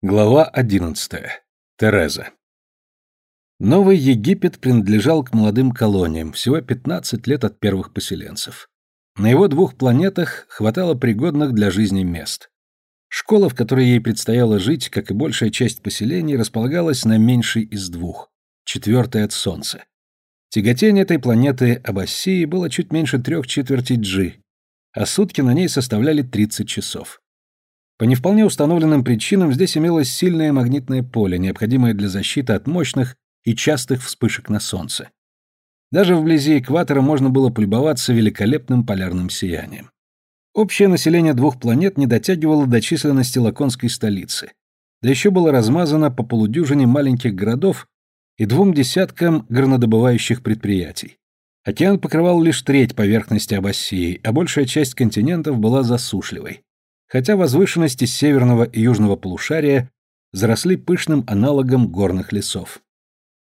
Глава 11. Тереза. Новый Египет принадлежал к молодым колониям, всего 15 лет от первых поселенцев. На его двух планетах хватало пригодных для жизни мест. Школа, в которой ей предстояло жить, как и большая часть поселений, располагалась на меньшей из двух, четвертой от Солнца. Тяготение этой планеты Абассии было чуть меньше трех четвертей G, а сутки на ней составляли 30 часов. По не вполне установленным причинам здесь имелось сильное магнитное поле, необходимое для защиты от мощных и частых вспышек на Солнце. Даже вблизи экватора можно было полюбоваться великолепным полярным сиянием. Общее население двух планет не дотягивало до численности лаконской столицы, да еще было размазано по полудюжине маленьких городов и двум десяткам горнодобывающих предприятий. Океан покрывал лишь треть поверхности Абассии, а большая часть континентов была засушливой хотя возвышенности северного и южного полушария заросли пышным аналогом горных лесов.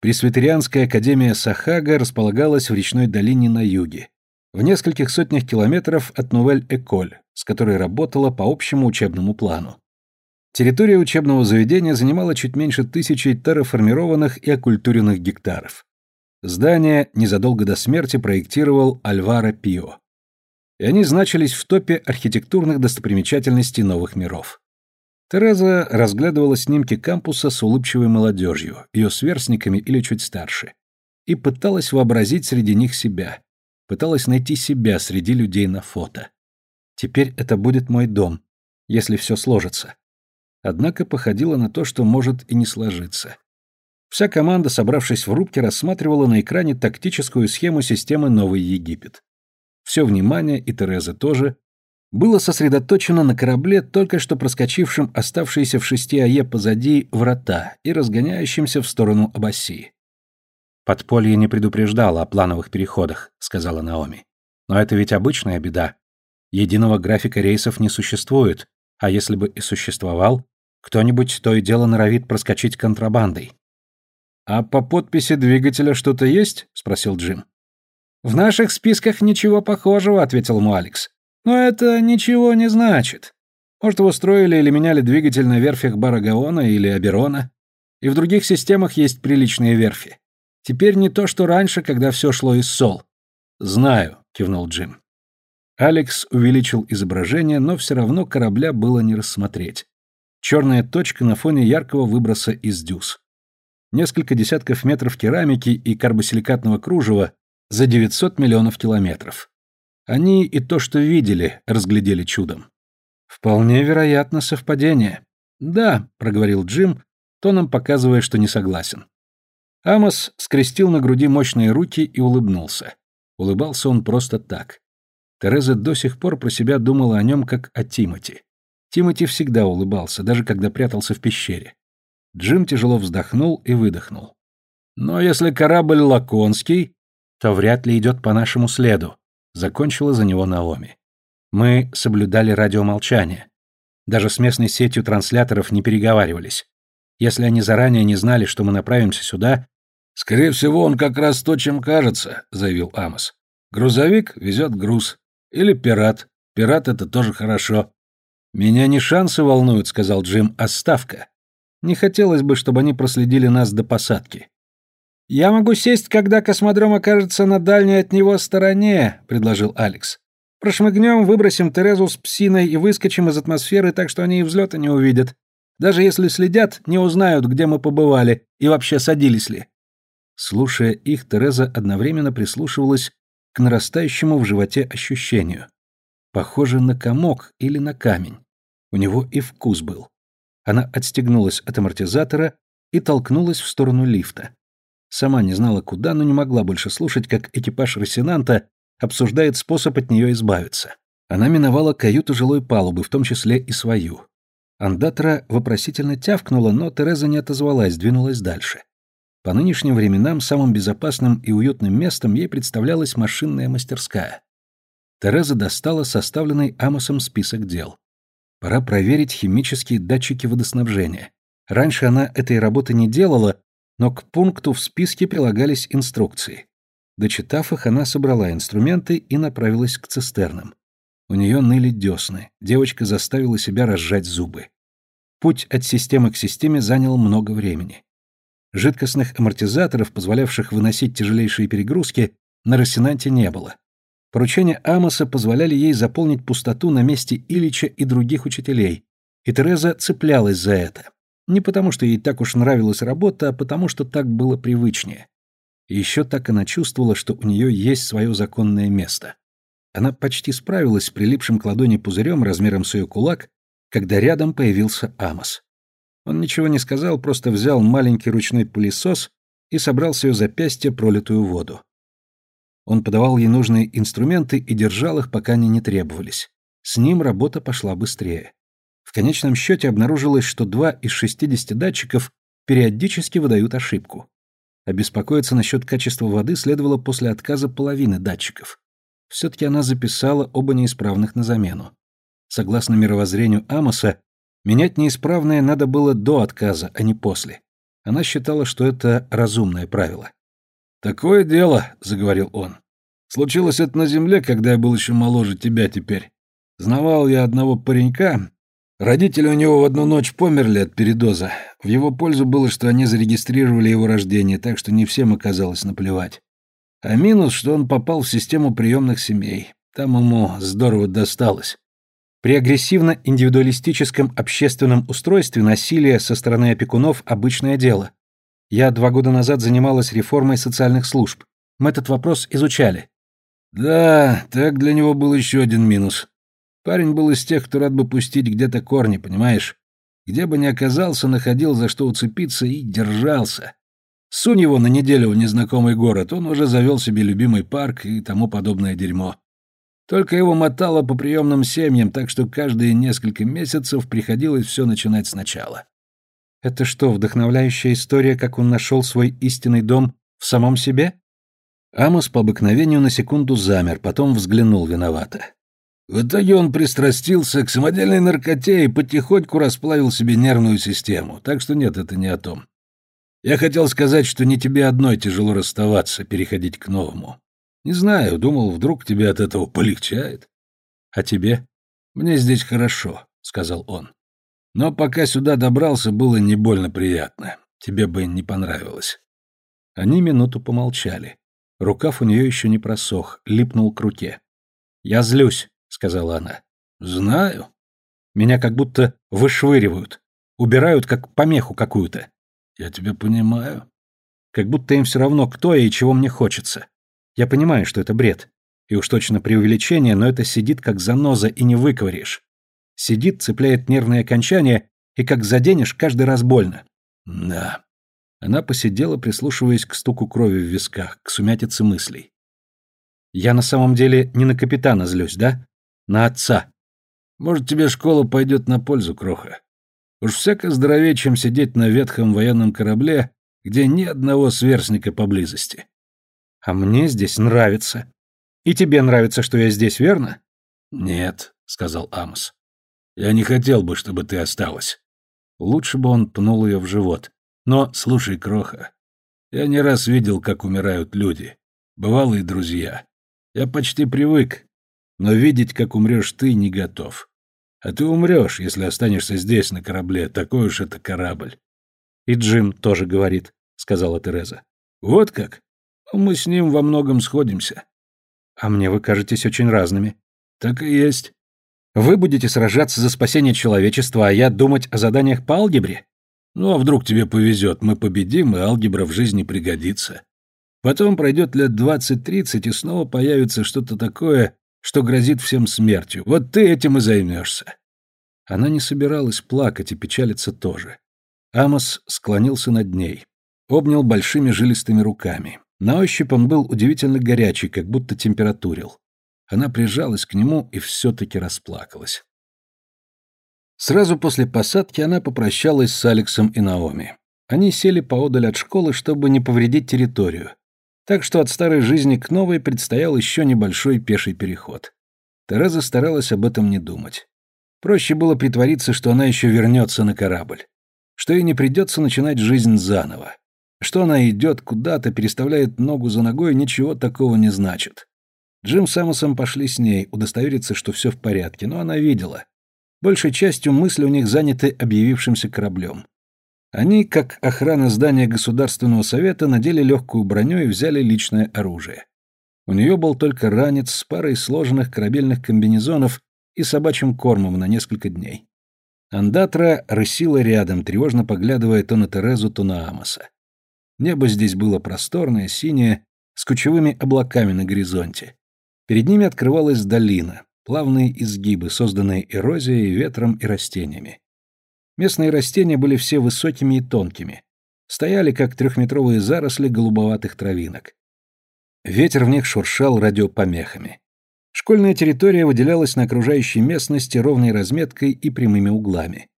Пресвитерианская академия Сахага располагалась в речной долине на юге, в нескольких сотнях километров от Нувель-Эколь, с которой работала по общему учебному плану. Территория учебного заведения занимала чуть меньше тысячи терраформированных и оккультуренных гектаров. Здание незадолго до смерти проектировал Альваро Пио и они значились в топе архитектурных достопримечательностей новых миров. Тереза разглядывала снимки кампуса с улыбчивой молодежью, ее сверстниками или чуть старше, и пыталась вообразить среди них себя, пыталась найти себя среди людей на фото. Теперь это будет мой дом, если все сложится. Однако походило на то, что может и не сложиться. Вся команда, собравшись в рубке, рассматривала на экране тактическую схему системы «Новый Египет». Все внимание, и Тереза тоже, было сосредоточено на корабле, только что проскочившем оставшиеся в шести ае позади врата и разгоняющимся в сторону Абассии. «Подполье не предупреждало о плановых переходах», — сказала Наоми. «Но это ведь обычная беда. Единого графика рейсов не существует, а если бы и существовал, кто-нибудь то и дело норовит проскочить контрабандой». «А по подписи двигателя что-то есть?» — спросил Джим. «В наших списках ничего похожего», — ответил ему Алекс. «Но это ничего не значит. Может, его строили или меняли двигатель на верфях Барагаона или Аберона. И в других системах есть приличные верфи. Теперь не то, что раньше, когда все шло из сол». «Знаю», — кивнул Джим. Алекс увеличил изображение, но все равно корабля было не рассмотреть. Черная точка на фоне яркого выброса из дюз. Несколько десятков метров керамики и карбосиликатного кружева за 900 миллионов километров. Они и то, что видели, разглядели чудом. Вполне вероятно совпадение. Да, проговорил Джим, тоном показывая, что не согласен. Амос скрестил на груди мощные руки и улыбнулся. Улыбался он просто так. Тереза до сих пор про себя думала о нем как о Тимоти. Тимоти всегда улыбался, даже когда прятался в пещере. Джим тяжело вздохнул и выдохнул. Но если корабль лаконский, то вряд ли идет по нашему следу», — закончила за него Наоми. «Мы соблюдали радиомолчание. Даже с местной сетью трансляторов не переговаривались. Если они заранее не знали, что мы направимся сюда...» «Скорее всего, он как раз то, чем кажется», — заявил Амос. «Грузовик везет груз. Или пират. Пират — это тоже хорошо». «Меня не шансы волнуют», — сказал Джим, — «а ставка. Не хотелось бы, чтобы они проследили нас до посадки. «Я могу сесть, когда космодром окажется на дальней от него стороне», — предложил Алекс. «Прошмыгнем, выбросим Терезу с псиной и выскочим из атмосферы так, что они и взлета не увидят. Даже если следят, не узнают, где мы побывали и вообще садились ли». Слушая их, Тереза одновременно прислушивалась к нарастающему в животе ощущению. Похоже на комок или на камень. У него и вкус был. Она отстегнулась от амортизатора и толкнулась в сторону лифта. Сама не знала куда, но не могла больше слушать, как экипаж Рассенанта обсуждает способ от нее избавиться. Она миновала каюту жилой палубы, в том числе и свою. Андатра вопросительно тявкнула, но Тереза не отозвалась, двинулась дальше. По нынешним временам самым безопасным и уютным местом ей представлялась машинная мастерская. Тереза достала составленный Амосом список дел. Пора проверить химические датчики водоснабжения. Раньше она этой работы не делала, но к пункту в списке прилагались инструкции. Дочитав их, она собрала инструменты и направилась к цистернам. У нее ныли десны, девочка заставила себя разжать зубы. Путь от системы к системе занял много времени. Жидкостных амортизаторов, позволявших выносить тяжелейшие перегрузки, на Рассенанте не было. Поручения Амоса позволяли ей заполнить пустоту на месте Ильича и других учителей, и Тереза цеплялась за это. Не потому, что ей так уж нравилась работа, а потому, что так было привычнее. Еще так она чувствовала, что у нее есть свое законное место. Она почти справилась с прилипшим к ладони пузырем размером с ее кулак, когда рядом появился Амос. Он ничего не сказал, просто взял маленький ручной пылесос и собрал с ее запястья пролитую воду. Он подавал ей нужные инструменты и держал их, пока они не требовались. С ним работа пошла быстрее. В конечном счете обнаружилось, что два из 60 датчиков периодически выдают ошибку. Обеспокоиться насчет качества воды следовало после отказа половины датчиков. Все-таки она записала оба неисправных на замену. Согласно мировоззрению Амоса, менять неисправное надо было до отказа, а не после. Она считала, что это разумное правило. «Такое дело», — заговорил он. «Случилось это на земле, когда я был еще моложе тебя теперь. Знавал я одного паренька, Родители у него в одну ночь померли от передоза. В его пользу было, что они зарегистрировали его рождение, так что не всем оказалось наплевать. А минус, что он попал в систему приемных семей. Там ему здорово досталось. При агрессивно-индивидуалистическом общественном устройстве насилие со стороны опекунов – обычное дело. Я два года назад занималась реформой социальных служб. Мы этот вопрос изучали. Да, так для него был еще один минус. Парень был из тех, кто рад бы пустить где-то корни, понимаешь? Где бы ни оказался, находил за что уцепиться и держался. Сунь его на неделю в незнакомый город, он уже завел себе любимый парк и тому подобное дерьмо. Только его мотало по приемным семьям, так что каждые несколько месяцев приходилось все начинать сначала. Это что, вдохновляющая история, как он нашел свой истинный дом в самом себе? Амос по обыкновению на секунду замер, потом взглянул виновато. В итоге он пристрастился к самодельной наркоте и потихоньку расплавил себе нервную систему, так что нет, это не о том. Я хотел сказать, что не тебе одной тяжело расставаться, переходить к новому. Не знаю, думал, вдруг тебе от этого полегчает. А тебе? Мне здесь хорошо, сказал он. Но пока сюда добрался, было не больно приятно. Тебе бы не понравилось. Они минуту помолчали. Рукав у нее еще не просох, липнул к руке. Я злюсь сказала она. Знаю. Меня как будто вышвыривают, убирают как помеху какую-то. Я тебя понимаю. Как будто им все равно, кто я и чего мне хочется. Я понимаю, что это бред. И уж точно преувеличение, но это сидит как заноза и не выковыришь. Сидит, цепляет нервные окончания, и как заденешь, каждый раз больно. Да. Она посидела, прислушиваясь к стуку крови в висках, к сумятице мыслей. Я на самом деле не на капитана злюсь, да? На отца. Может, тебе школа пойдет на пользу, Кроха. Уж всяко здоровее, чем сидеть на ветхом военном корабле, где ни одного сверстника поблизости. А мне здесь нравится. И тебе нравится, что я здесь, верно? Нет, сказал Амос. Я не хотел бы, чтобы ты осталась. Лучше бы он пнул ее в живот. Но, слушай, Кроха, я не раз видел, как умирают люди. Бывалые друзья. Я почти привык, но видеть, как умрешь ты, не готов. А ты умрешь, если останешься здесь, на корабле, такой уж это корабль. И Джим тоже говорит, сказала Тереза. Вот как? Мы с ним во многом сходимся. А мне вы кажетесь очень разными. Так и есть. Вы будете сражаться за спасение человечества, а я думать о заданиях по алгебре? Ну, а вдруг тебе повезет, мы победим, и алгебра в жизни пригодится. Потом пройдет лет двадцать-тридцать, и снова появится что-то такое, что грозит всем смертью. Вот ты этим и займешься. Она не собиралась плакать и печалиться тоже. Амос склонился над ней, обнял большими жилистыми руками. На ощупь он был удивительно горячий, как будто температурил. Она прижалась к нему и все-таки расплакалась. Сразу после посадки она попрощалась с Алексом и Наоми. Они сели поодаль от школы, чтобы не повредить территорию, так что от старой жизни к новой предстоял еще небольшой пеший переход. Тереза старалась об этом не думать. Проще было притвориться, что она еще вернется на корабль. Что ей не придется начинать жизнь заново. Что она идет куда-то, переставляет ногу за ногой, ничего такого не значит. Джим с Амосом пошли с ней, удостовериться, что все в порядке, но она видела. Большей частью мысли у них заняты объявившимся кораблем. Они, как охрана здания Государственного совета, надели легкую броню и взяли личное оружие. У нее был только ранец с парой сложенных корабельных комбинезонов и собачьим кормом на несколько дней. Андатра рысила рядом, тревожно поглядывая то на Терезу, то на Амоса. Небо здесь было просторное, синее, с кучевыми облаками на горизонте. Перед ними открывалась долина, плавные изгибы, созданные эрозией, ветром и растениями. Местные растения были все высокими и тонкими, стояли как трехметровые заросли голубоватых травинок. Ветер в них шуршал радиопомехами. Школьная территория выделялась на окружающей местности ровной разметкой и прямыми углами.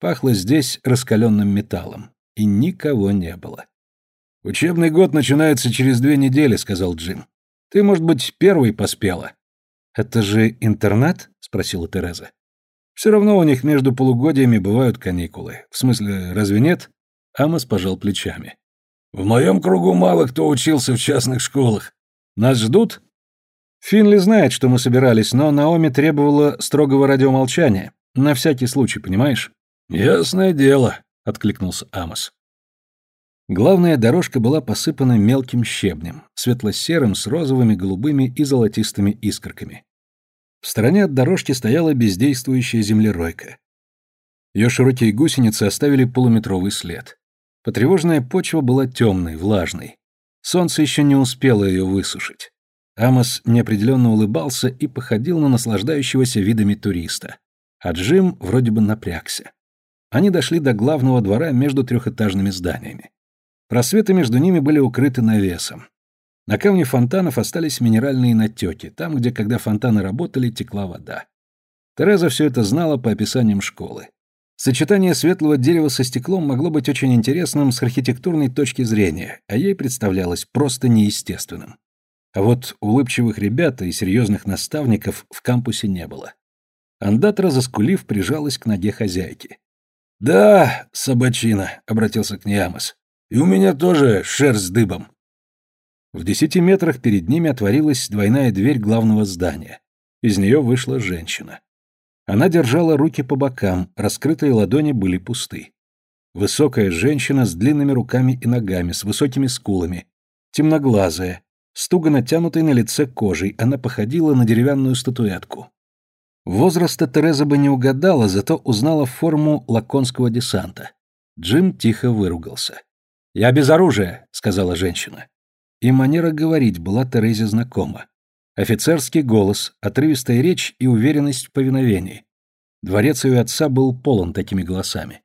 Пахло здесь раскаленным металлом, и никого не было. «Учебный год начинается через две недели», — сказал Джим. «Ты, может быть, первый поспела». «Это же интернат?» — спросила Тереза. «Все равно у них между полугодиями бывают каникулы. В смысле, разве нет?» Амос пожал плечами. «В моем кругу мало кто учился в частных школах. Нас ждут?» Финли знает, что мы собирались, но Наоми требовала строгого радиомолчания. На всякий случай, понимаешь? «Ясное дело», — откликнулся Амос. Главная дорожка была посыпана мелким щебнем, светло-серым с розовыми, голубыми и золотистыми искорками. В стороне от дорожки стояла бездействующая землеройка. Ее широкие гусеницы оставили полуметровый след. Потревоженная почва была темной, влажной. Солнце еще не успело ее высушить. Амос неопределенно улыбался и походил на наслаждающегося видами туриста. А Джим вроде бы напрягся. Они дошли до главного двора между трехэтажными зданиями. Просветы между ними были укрыты навесом. На камне фонтанов остались минеральные натеки, там, где, когда фонтаны работали, текла вода. Тереза все это знала по описаниям школы. Сочетание светлого дерева со стеклом могло быть очень интересным с архитектурной точки зрения, а ей представлялось просто неестественным. А вот улыбчивых ребят и серьезных наставников в кампусе не было. Андатра, заскулив, прижалась к ноге хозяйки. «Да, собачина», — обратился к ней Амос. И у меня тоже шерсть дыбом. В десяти метрах перед ними отворилась двойная дверь главного здания. Из нее вышла женщина. Она держала руки по бокам, раскрытые ладони были пусты. Высокая женщина с длинными руками и ногами, с высокими скулами, темноглазая, с туго натянутой на лице кожей, она походила на деревянную статуэтку. Возраста Тереза бы не угадала, зато узнала форму лаконского десанта. Джим тихо выругался. «Я без оружия», — сказала женщина. И манера говорить была Терезе знакома. Офицерский голос, отрывистая речь и уверенность в повиновении. Дворец ее отца был полон такими голосами.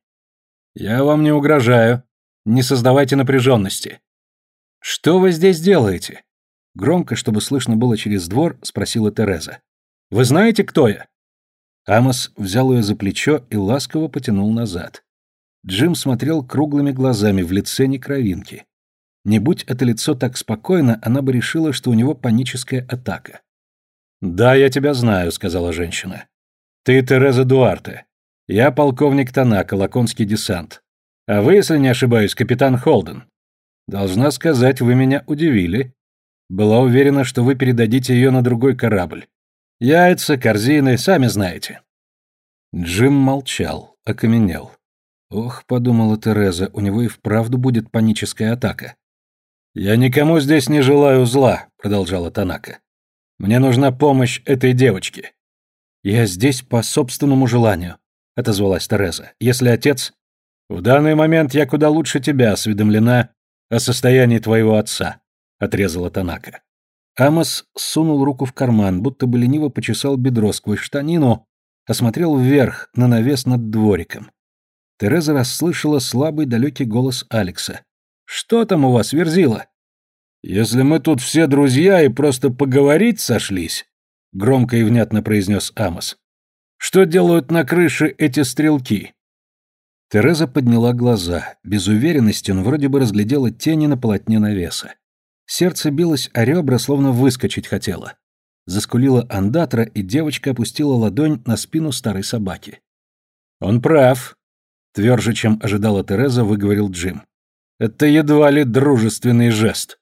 «Я вам не угрожаю. Не создавайте напряженности». «Что вы здесь делаете?» Громко, чтобы слышно было через двор, спросила Тереза. «Вы знаете, кто я?» Амос взял ее за плечо и ласково потянул назад. Джим смотрел круглыми глазами в лице некровинки. Не будь это лицо так спокойно, она бы решила, что у него паническая атака. «Да, я тебя знаю», — сказала женщина. «Ты Тереза Дуарте. Я полковник Танака, лаконский десант. А вы, если не ошибаюсь, капитан Холден. Должна сказать, вы меня удивили. Была уверена, что вы передадите ее на другой корабль. Яйца, корзины, сами знаете». Джим молчал, окаменел. Ох, подумала Тереза, у него и вправду будет паническая атака. Я никому здесь не желаю зла, продолжала Танака. Мне нужна помощь этой девочке. Я здесь по собственному желанию, отозвалась Тереза. Если отец в данный момент я куда лучше тебя осведомлена о состоянии твоего отца, отрезала Танака. Амос сунул руку в карман, будто бы лениво почесал бедро сквозь штанину, осмотрел вверх на навес над двориком. Тереза расслышала слабый далекий голос Алекса. «Что там у вас, Верзила?» «Если мы тут все друзья и просто поговорить сошлись», — громко и внятно произнес Амос. «Что делают на крыше эти стрелки?» Тереза подняла глаза. Без уверенности он вроде бы разглядела тени на полотне навеса. Сердце билось о ребра, словно выскочить хотело. Заскулила андатра, и девочка опустила ладонь на спину старой собаки. «Он прав», Тверже, чем ожидала Тереза, выговорил Джим. Это едва ли дружественный жест.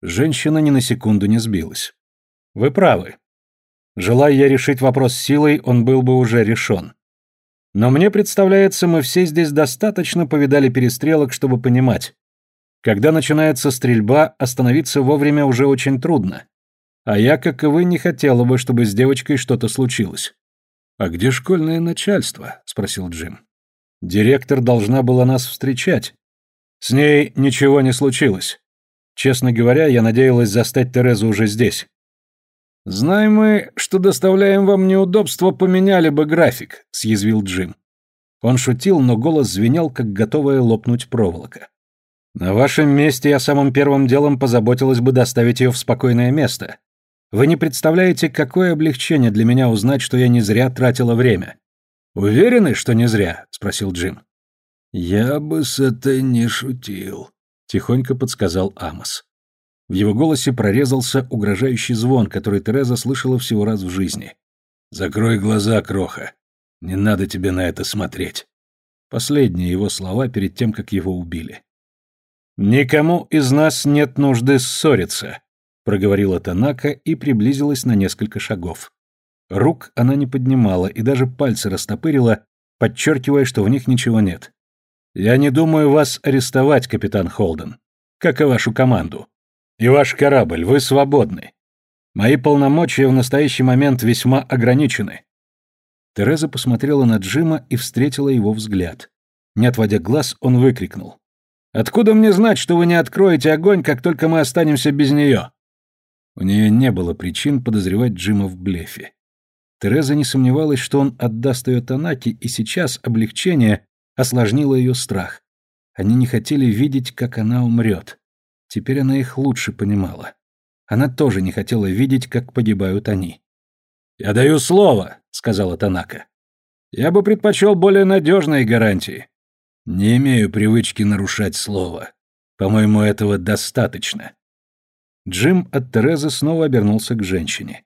Женщина ни на секунду не сбилась. Вы правы. Желая я решить вопрос силой, он был бы уже решен. Но мне представляется, мы все здесь достаточно повидали перестрелок, чтобы понимать. Когда начинается стрельба, остановиться вовремя уже очень трудно. А я, как и вы, не хотела бы, чтобы с девочкой что-то случилось. «А где школьное начальство?» — спросил Джим. «Директор должна была нас встречать. С ней ничего не случилось. Честно говоря, я надеялась застать Терезу уже здесь». «Знаем мы, что доставляем вам неудобства, поменяли бы график», — съязвил Джим. Он шутил, но голос звенел, как готовая лопнуть проволока. «На вашем месте я самым первым делом позаботилась бы доставить ее в спокойное место. Вы не представляете, какое облегчение для меня узнать, что я не зря тратила время. Уверены, что не зря? спросил Джим. Я бы с этой не шутил, тихонько подсказал Амос. В его голосе прорезался угрожающий звон, который Тереза слышала всего раз в жизни. Закрой глаза, кроха. Не надо тебе на это смотреть. Последние его слова перед тем, как его убили. Никому из нас нет нужды ссориться, проговорила Танака и приблизилась на несколько шагов. Рук она не поднимала и даже пальцы растопырила, подчеркивая, что в них ничего нет. «Я не думаю вас арестовать, капитан Холден, как и вашу команду. И ваш корабль, вы свободны. Мои полномочия в настоящий момент весьма ограничены». Тереза посмотрела на Джима и встретила его взгляд. Не отводя глаз, он выкрикнул. «Откуда мне знать, что вы не откроете огонь, как только мы останемся без нее?» У нее не было причин подозревать Джима в блефе. Тереза не сомневалась, что он отдаст ее Танаки, и сейчас облегчение осложнило ее страх. Они не хотели видеть, как она умрет. Теперь она их лучше понимала. Она тоже не хотела видеть, как погибают они. «Я даю слово», — сказала Танака. «Я бы предпочел более надежные гарантии». «Не имею привычки нарушать слово. По-моему, этого достаточно». Джим от Терезы снова обернулся к женщине.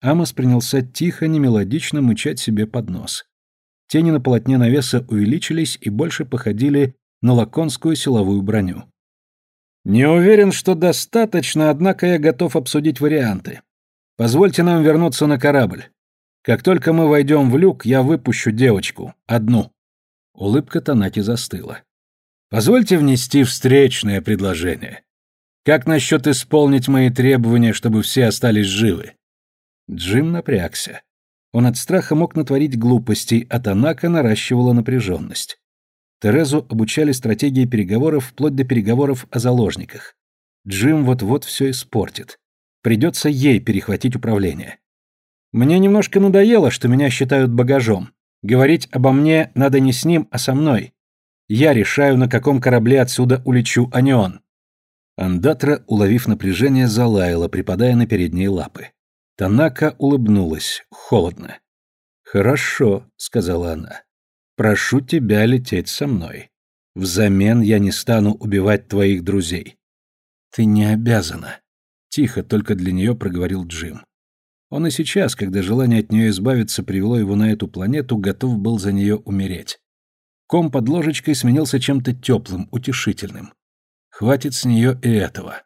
Амос принялся тихо, немелодично мычать себе под нос. Тени на полотне навеса увеличились и больше походили на лаконскую силовую броню. «Не уверен, что достаточно, однако я готов обсудить варианты. Позвольте нам вернуться на корабль. Как только мы войдем в люк, я выпущу девочку. Одну». Улыбка Танаки застыла. «Позвольте внести встречное предложение. Как насчет исполнить мои требования, чтобы все остались живы?» Джим напрягся. Он от страха мог натворить глупостей, а Танака наращивала напряженность. Терезу обучали стратегии переговоров вплоть до переговоров о заложниках. Джим вот-вот все испортит. Придется ей перехватить управление. Мне немножко надоело, что меня считают багажом. Говорить обо мне надо не с ним, а со мной. Я решаю, на каком корабле отсюда улечу, а не он. Андатра, уловив напряжение, залаяла, припадая на передние лапы. Танака улыбнулась, холодно. «Хорошо», — сказала она. «Прошу тебя лететь со мной. Взамен я не стану убивать твоих друзей». «Ты не обязана», — тихо только для нее проговорил Джим. Он и сейчас, когда желание от нее избавиться привело его на эту планету, готов был за нее умереть. Ком под ложечкой сменился чем-то теплым, утешительным. Хватит с нее и этого.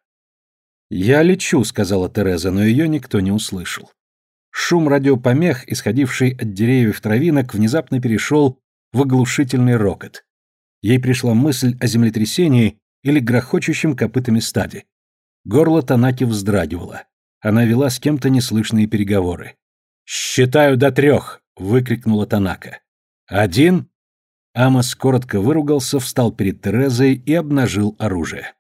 «Я лечу», — сказала Тереза, но ее никто не услышал. Шум радиопомех, исходивший от деревьев травинок, внезапно перешел в оглушительный рокот. Ей пришла мысль о землетрясении или грохочущем копытами стаде. Горло Танаки вздрагивало. Она вела с кем-то неслышные переговоры. «Считаю до трех!» — выкрикнула Танака. «Один!» Амос коротко выругался, встал перед Терезой и обнажил оружие.